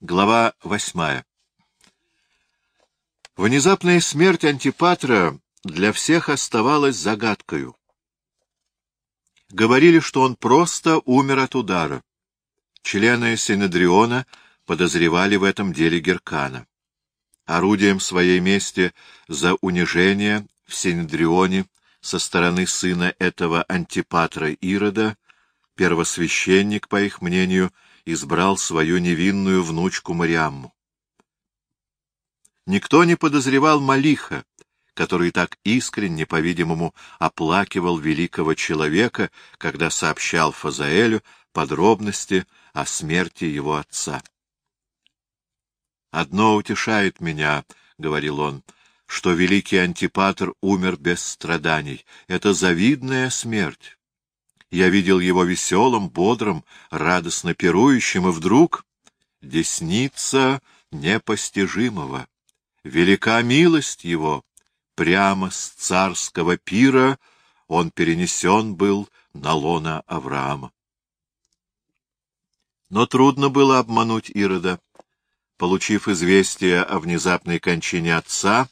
Глава восьмая Внезапная смерть Антипатра для всех оставалась загадкою. Говорили, что он просто умер от удара. Члены Синедриона подозревали в этом деле Геркана. Орудием своей мести за унижение в Синедрионе со стороны сына этого антипатра Ирода первосвященник, по их мнению, избрал свою невинную внучку Мариамму. Никто не подозревал Малиха, который так искренне, по-видимому, оплакивал великого человека, когда сообщал Фазаэлю подробности о смерти его отца. «Одно утешает меня», — говорил он, — «что великий антипатр умер без страданий. Это завидная смерть. Я видел его веселым, бодрым, радостно пирующим, и вдруг десница непостижимого. Велика милость его, прямо с царского пира он перенесен был на лона Авраама. Но трудно было обмануть Ирода. Получив известие о внезапной кончине отца,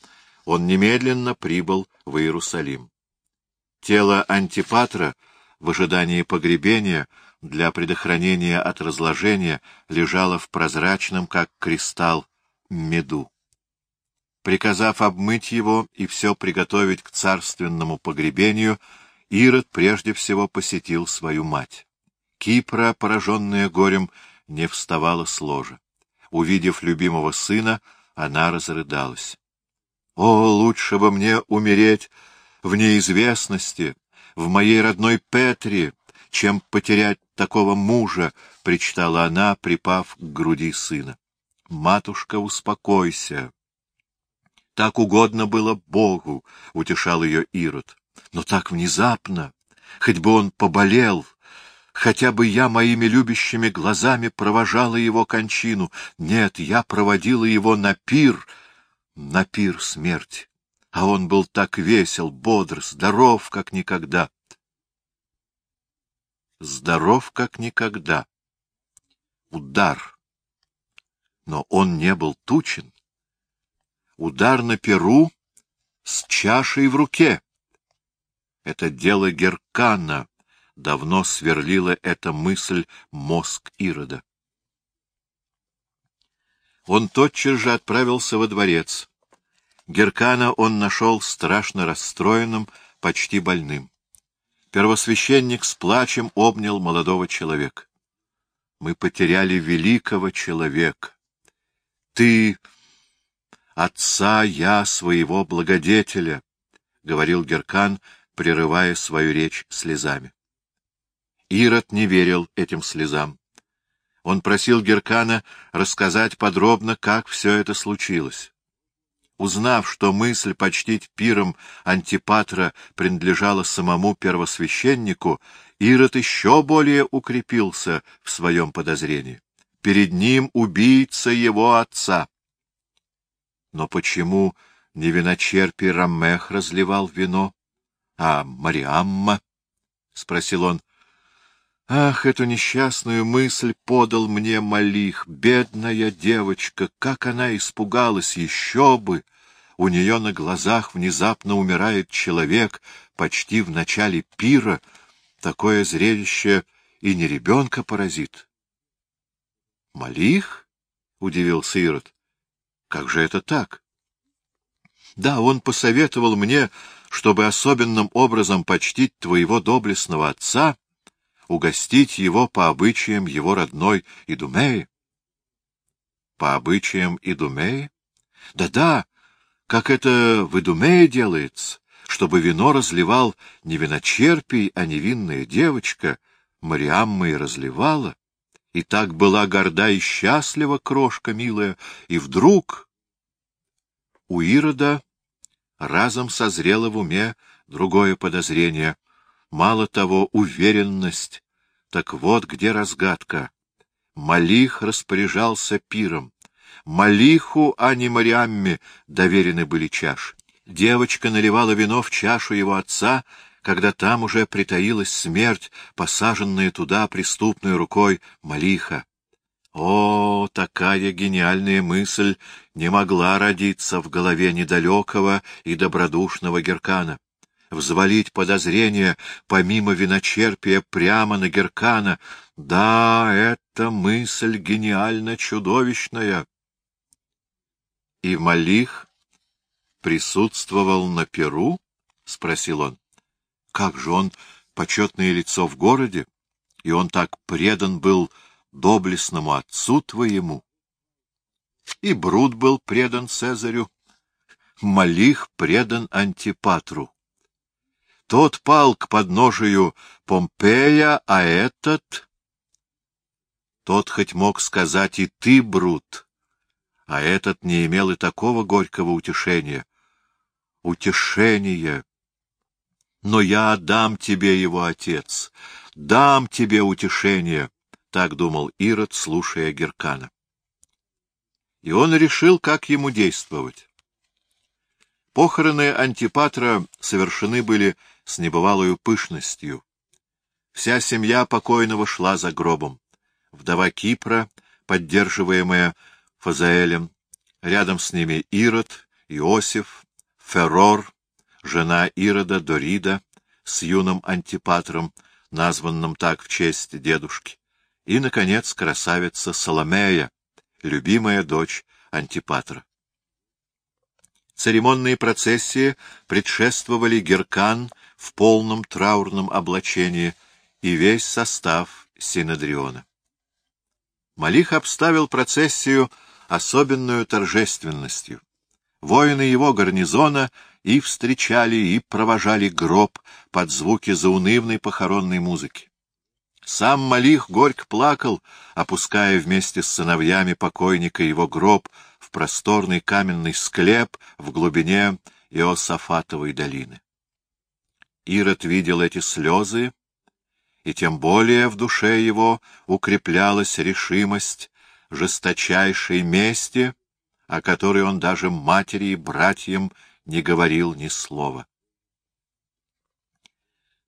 он немедленно прибыл в Иерусалим. Тело Антипатра в ожидании погребения для предохранения от разложения лежало в прозрачном, как кристалл, меду. Приказав обмыть его и все приготовить к царственному погребению, Ирод прежде всего посетил свою мать. Кипра, пораженная горем, не вставала с ложа. Увидев любимого сына, она разрыдалась. — О, лучше бы мне умереть в неизвестности, в моей родной Петре, чем потерять такого мужа, — причитала она, припав к груди сына. — Матушка, успокойся. Так угодно было Богу, — утешал ее Ирод. Но так внезапно, хоть бы он поболел, хотя бы я моими любящими глазами провожала его кончину. Нет, я проводила его на пир, на пир смерти. А он был так весел, бодр, здоров, как никогда. Здоров, как никогда. Удар. Но он не был тучен удар на перу с чашей в руке. Это дело Геркана, давно сверлила эта мысль мозг Ирода. Он тотчас же отправился во дворец. Геркана он нашел страшно расстроенным, почти больным. Первосвященник с плачем обнял молодого человека. Мы потеряли великого человека. Ты отца я своего благодетеля, — говорил Геркан, прерывая свою речь слезами. Ирод не верил этим слезам. Он просил Геркана рассказать подробно, как все это случилось. Узнав, что мысль почтить пиром Антипатра принадлежала самому первосвященнику, Ирод еще более укрепился в своем подозрении. Перед ним убийца его отца. Но почему не виночерпий Раммех разливал вино, а Мариамма? — спросил он. — Ах, эту несчастную мысль подал мне Малих, бедная девочка, как она испугалась, еще бы! У нее на глазах внезапно умирает человек, почти в начале пира. Такое зрелище и не ребенка поразит. — Малих? — удивился Ирод. Как же это так? Да, он посоветовал мне, чтобы особенным образом почтить твоего доблестного отца, угостить его по обычаям его родной Идумеи. По обычаям Идумеи? Да-да, как это в делается, чтобы вино разливал не виночерпий, а невинная девочка, Мариамма и разливала. И так была горда и счастлива крошка милая, и вдруг у Ирода разом созрело в уме другое подозрение, мало того, уверенность. Так вот где разгадка. Малих распоряжался пиром. Малиху, а не Мариамме, доверены были чаши. Девочка наливала вино в чашу его отца, когда там уже притаилась смерть, посаженная туда преступной рукой Малиха. О, так такая гениальная мысль не могла родиться в голове недалекого и добродушного Геркана. Взвалить подозрение помимо виночерпия прямо на Геркана — да, эта мысль гениально чудовищная. И Малих присутствовал на Перу? — спросил он. — Как же он почетное лицо в городе, и он так предан был доблестному отцу твоему. И Брут был предан Цезарю, Малих предан Антипатру. Тот пал к подножию Помпея, а этот... Тот хоть мог сказать и ты, Брут, а этот не имел и такого горького утешения. Утешение! Но я дам тебе его, отец, дам тебе утешение. Так думал Ирод, слушая Геркана. И он решил, как ему действовать. Похороны Антипатра совершены были с небывалою пышностью. Вся семья покойного шла за гробом. Вдова Кипра, поддерживаемая Фазаэлем, рядом с ними Ирод, Иосиф, Феррор, жена Ирода Дорида с юным Антипатром, названным так в честь дедушки и, наконец, красавица Соломея, любимая дочь Антипатра. Церемонные процессии предшествовали Геркан в полном траурном облачении и весь состав Синодриона. Малих обставил процессию особенную торжественностью. Воины его гарнизона и встречали, и провожали гроб под звуки заунывной похоронной музыки. Сам Малих горько плакал, опуская вместе с сыновьями покойника его гроб в просторный каменный склеп в глубине Иосафатовой долины. Ирод видел эти слезы, и тем более в душе его укреплялась решимость жесточайшей мести, о которой он даже матери и братьям не говорил ни слова.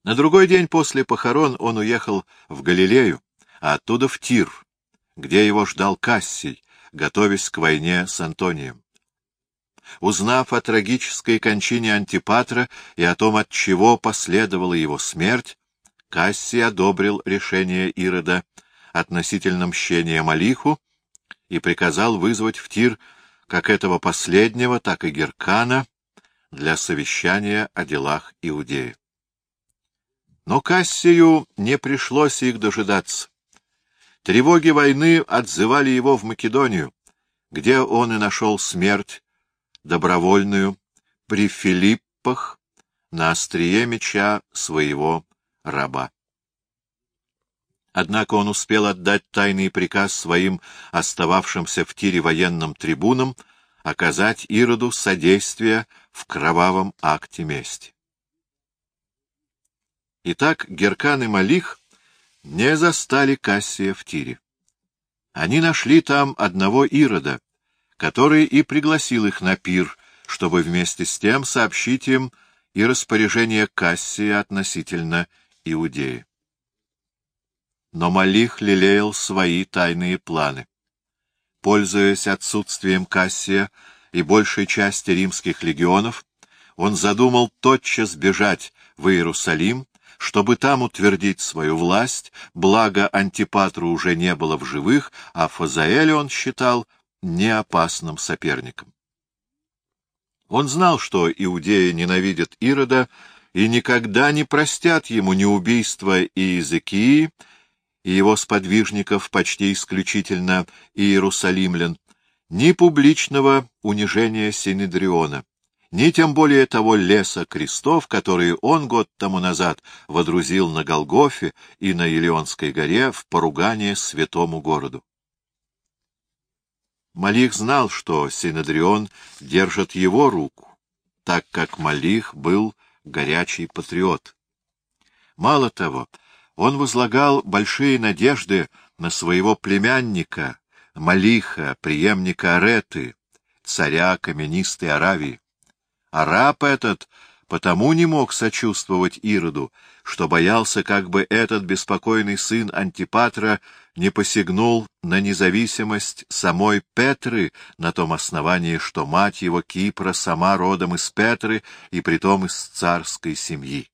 На другой день после похорон он уехал в Галилею, а оттуда в Тир, где его ждал Кассий, готовясь к войне с Антонием. Узнав о трагической кончине Антипатра и о том, от чего последовала его смерть, Кассий одобрил решение Ирода относительно мщения Малиху и приказал вызвать в Тир как этого последнего, так и Геркана для совещания о делах Иудеи. Но Кассию не пришлось их дожидаться. Тревоги войны отзывали его в Македонию, где он и нашел смерть добровольную при Филиппах на острие меча своего раба. Однако он успел отдать тайный приказ своим остававшимся в тире военным трибунам оказать Ироду содействие в кровавом акте мести. Итак, Геркан и Малих не застали Кассия в тире. Они нашли там одного Ирода, который и пригласил их на пир, чтобы вместе с тем сообщить им и распоряжение Кассия относительно Иудеи. Но Малих лелеял свои тайные планы. Пользуясь отсутствием Кассия и большей части римских легионов, он задумал тотчас бежать в Иерусалим чтобы там утвердить свою власть, благо Антипатру уже не было в живых, а Фазаэля он считал неопасным соперником. Он знал, что иудеи ненавидят Ирода и никогда не простят ему ни убийства Иезекии и его сподвижников, почти исключительно иерусалимлян, ни публичного унижения Синедриона ни тем более того леса крестов, которые он год тому назад водрузил на Голгофе и на Илионской горе в поругание святому городу. Малих знал, что Синедрион держит его руку, так как Малих был горячий патриот. Мало того, он возлагал большие надежды на своего племянника, Малиха, преемника Ареты, царя каменистой Аравии. А раб этот потому не мог сочувствовать Ироду, что боялся, как бы этот беспокойный сын Антипатра не посягнул на независимость самой Петры на том основании, что мать его Кипра сама родом из Петры и притом из царской семьи.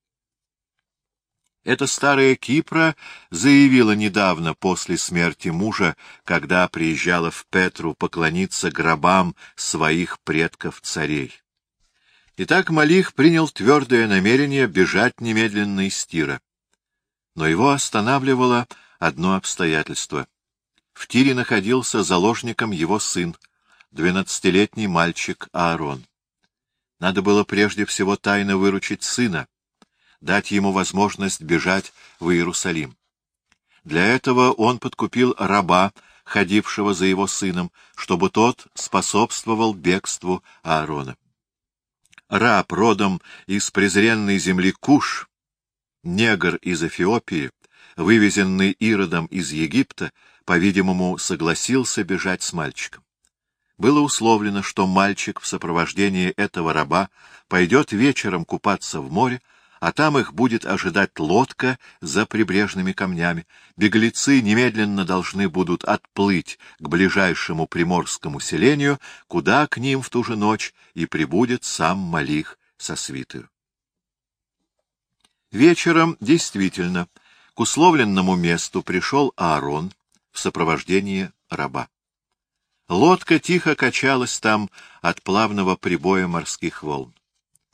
Эта старая Кипра заявила недавно после смерти мужа, когда приезжала в Петру поклониться гробам своих предков-царей. Итак, Малих принял твердое намерение бежать немедленно из Тира. Но его останавливало одно обстоятельство. В Тире находился заложником его сын, двенадцатилетний мальчик Аарон. Надо было прежде всего тайно выручить сына, дать ему возможность бежать в Иерусалим. Для этого он подкупил раба, ходившего за его сыном, чтобы тот способствовал бегству Аарона. Раб родом из презренной земли Куш, негр из Эфиопии, вывезенный Иродом из Египта, по-видимому, согласился бежать с мальчиком. Было условлено, что мальчик в сопровождении этого раба пойдет вечером купаться в море, а там их будет ожидать лодка за прибрежными камнями. Беглецы немедленно должны будут отплыть к ближайшему приморскому селению, куда к ним в ту же ночь и прибудет сам Малих со свитою. Вечером, действительно, к условленному месту пришел Аарон в сопровождении раба. Лодка тихо качалась там от плавного прибоя морских волн.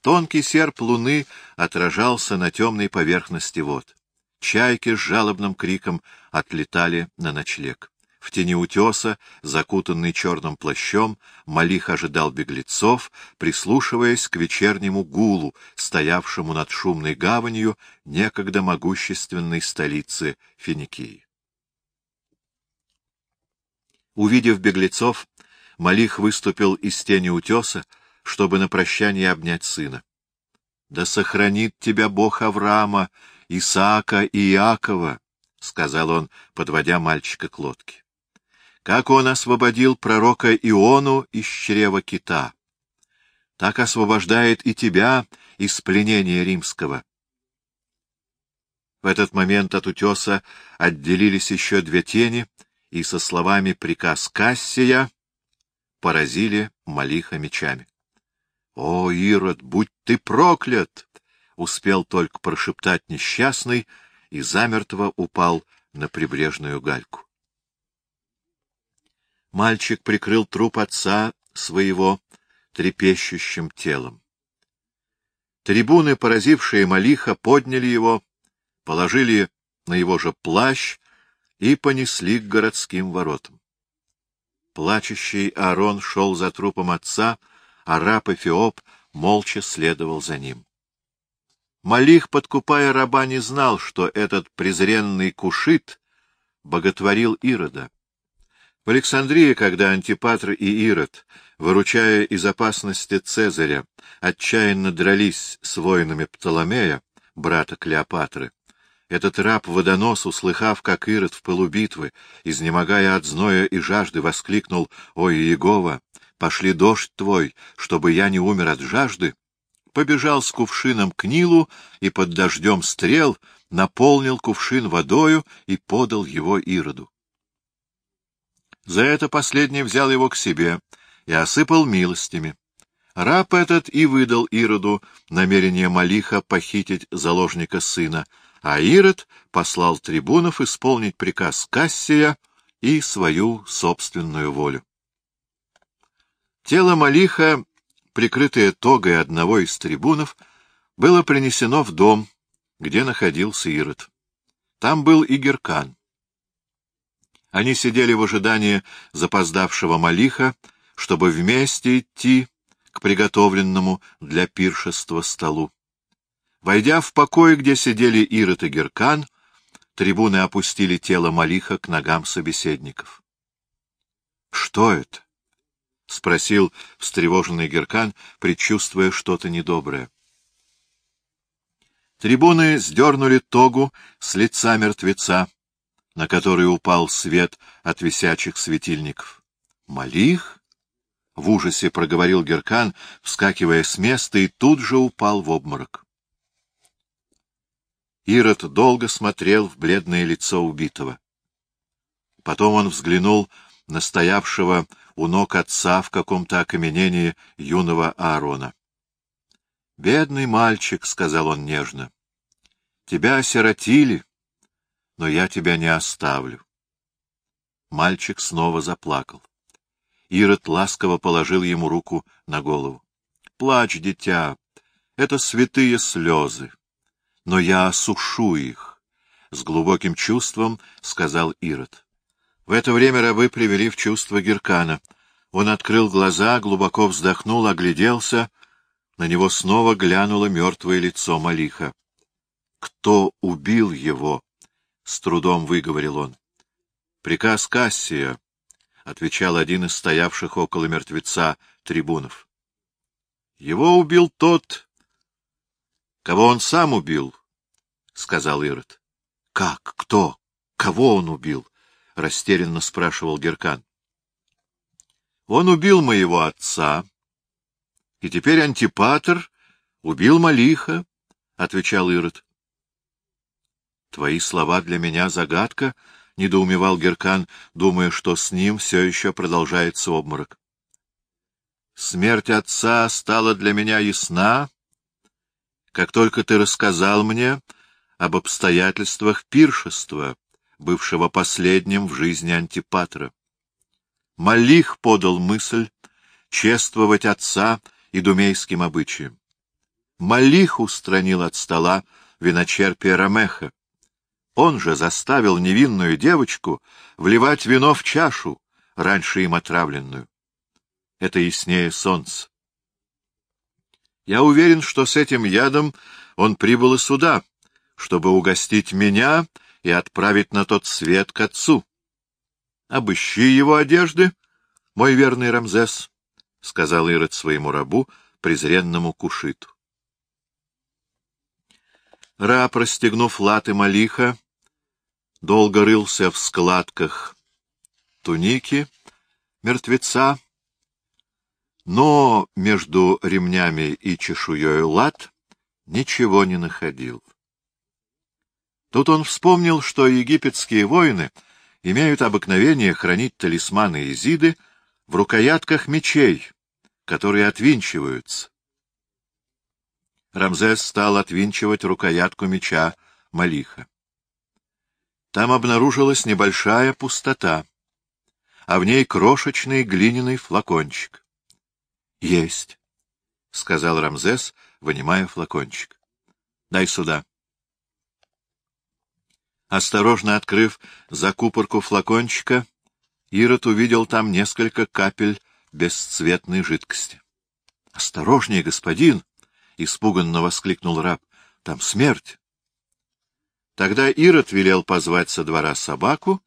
Тонкий серп луны отражался на темной поверхности вод. Чайки с жалобным криком отлетали на ночлег. В тени утеса, закутанный черным плащом, Малих ожидал беглецов, прислушиваясь к вечернему гулу, стоявшему над шумной гаванью некогда могущественной столицы Финикии. Увидев беглецов, Малих выступил из тени утеса, чтобы на прощание обнять сына. — Да сохранит тебя Бог Авраама, Исаака и Иакова, — сказал он, подводя мальчика к лодке. — Как он освободил пророка Иону из чрева кита, так освобождает и тебя из пленения римского. В этот момент от утеса отделились еще две тени, и со словами «приказ Кассия» поразили Малиха мечами. «О, Ирод, будь ты проклят!» — успел только прошептать несчастный и замертво упал на прибрежную гальку. Мальчик прикрыл труп отца своего трепещущим телом. Трибуны, поразившие Малиха, подняли его, положили на его же плащ и понесли к городским воротам. Плачущий Аарон шел за трупом отца, а раб Эфиоп молча следовал за ним. Малих, подкупая раба, не знал, что этот презренный кушит боготворил Ирода. В Александрии, когда Антипатр и Ирод, выручая из опасности Цезаря, отчаянно дрались с воинами Птоломея, брата Клеопатры, этот раб-водонос, услыхав, как Ирод в пылу битвы, изнемогая от зноя и жажды, воскликнул «Ой, Иегова, пошли дождь твой, чтобы я не умер от жажды», побежал с кувшином к Нилу и под дождем стрел наполнил кувшин водою и подал его Ироду. За это последний взял его к себе и осыпал милостями. Раб этот и выдал Ироду намерение Малиха похитить заложника сына, а Ирод послал трибунов исполнить приказ Кассия и свою собственную волю. Тело Малиха, прикрытое тогой одного из трибунов, было принесено в дом, где находился Ирод. Там был и Геркан. Они сидели в ожидании запоздавшего Малиха, чтобы вместе идти к приготовленному для пиршества столу. Войдя в покой, где сидели Ирод и Геркан, трибуны опустили тело Малиха к ногам собеседников. — Что это? — спросил встревоженный Геркан, предчувствуя что-то недоброе. Трибуны сдернули тогу с лица мертвеца, на который упал свет от висячих светильников. «Малих?» — в ужасе проговорил Геркан, вскакивая с места, и тут же упал в обморок. Ирод долго смотрел в бледное лицо убитого. Потом он взглянул на стоявшего у ног отца в каком-то окаменении юного Аарона. — Бедный мальчик, — сказал он нежно, — тебя осиротили, но я тебя не оставлю. Мальчик снова заплакал. Ирод ласково положил ему руку на голову. — Плачь, дитя, это святые слезы, но я осушу их, — с глубоким чувством сказал Ирод. В это время рабы привели в чувство Геркана. Он открыл глаза, глубоко вздохнул, огляделся. На него снова глянуло мертвое лицо Малиха. — Кто убил его? — с трудом выговорил он. — Приказ Кассия, — отвечал один из стоявших около мертвеца трибунов. — Его убил тот, кого он сам убил, — сказал Ирод. — Как? Кто? Кого он убил? — растерянно спрашивал Геркан. — Он убил моего отца, и теперь антипатр убил Малиха, — отвечал Ирод. — Твои слова для меня загадка, — недоумевал Геркан, думая, что с ним все еще продолжается обморок. Смерть отца стала для меня ясна, как только ты рассказал мне об обстоятельствах пиршества, бывшего последним в жизни Антипатра. Малих подал мысль чествовать отца идумейским обычаем. Малих устранил от стола виночерпия Рамеха. Он же заставил невинную девочку вливать вино в чашу, раньше им отравленную. Это яснее солнца. Я уверен, что с этим ядом он прибыл и сюда, чтобы угостить меня и отправить на тот свет к отцу. Обыщи его одежды, мой верный Рамзес, — сказал Ирод своему рабу, презренному кушиту. Раб, расстегнув латы Малиха, долго рылся в складках туники мертвеца, но между ремнями и чешуей лад ничего не находил. Тут он вспомнил, что египетские воины имеют обыкновение хранить талисманы Изиды в рукоятках мечей, которые отвинчиваются. Рамзес стал отвинчивать рукоятку меча Малиха. Там обнаружилась небольшая пустота, а в ней крошечный глиняный флакончик. — Есть, — сказал Рамзес, вынимая флакончик. — Дай сюда. Осторожно открыв закупорку флакончика, Ирод увидел там несколько капель бесцветной жидкости. — Осторожнее, господин! — испуганно воскликнул раб. — Там смерть! Тогда Ирод велел позвать со двора собаку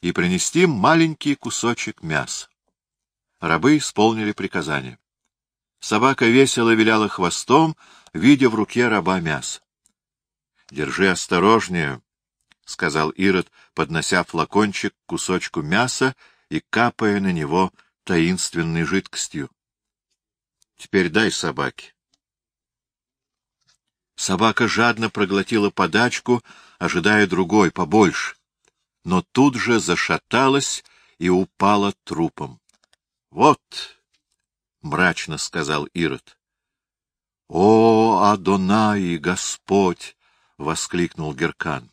и принести маленький кусочек мяса. Рабы исполнили приказание. Собака весело виляла хвостом, видя в руке раба мясо. — Держи осторожнее, — сказал Ирод, поднося флакончик к кусочку мяса и капая на него таинственной жидкостью. — Теперь дай собаке. Собака жадно проглотила подачку, ожидая другой, побольше, но тут же зашаталась и упала трупом. — Вот! мрачно сказал Ирод. — О, Адонай, Господь! — воскликнул Геркан.